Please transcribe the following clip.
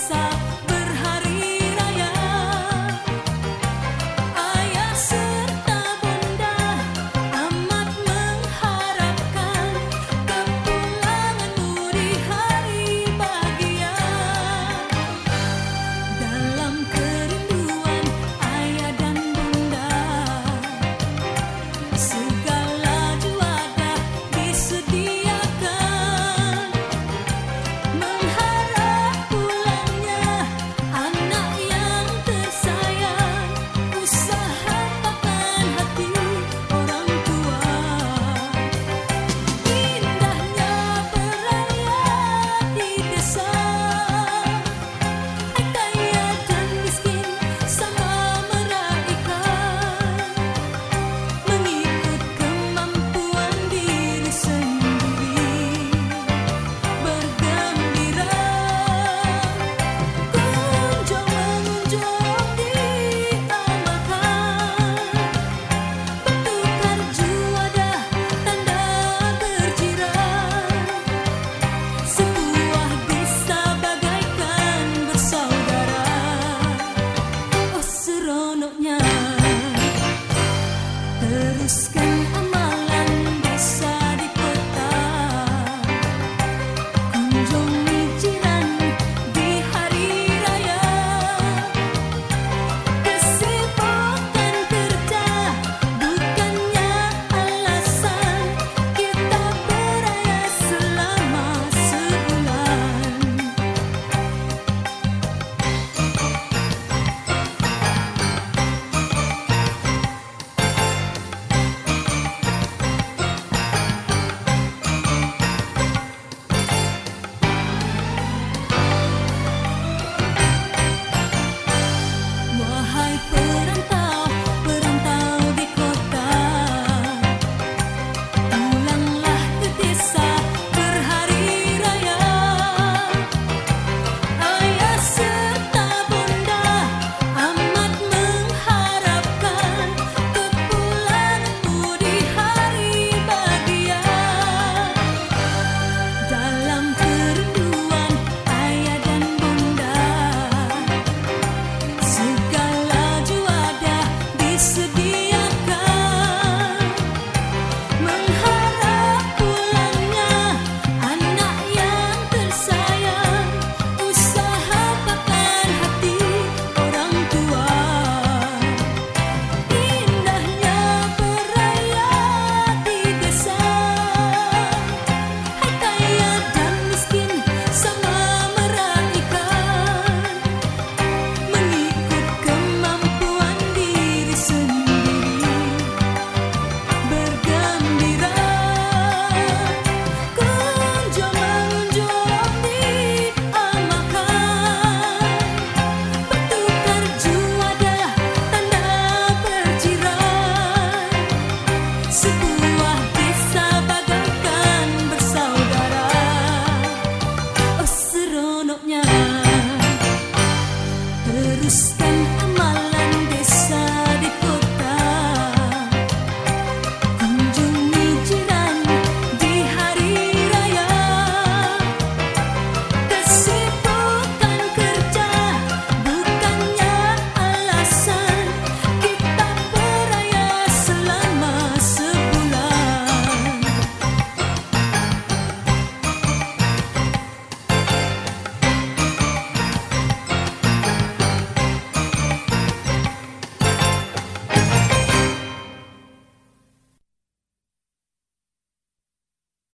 side.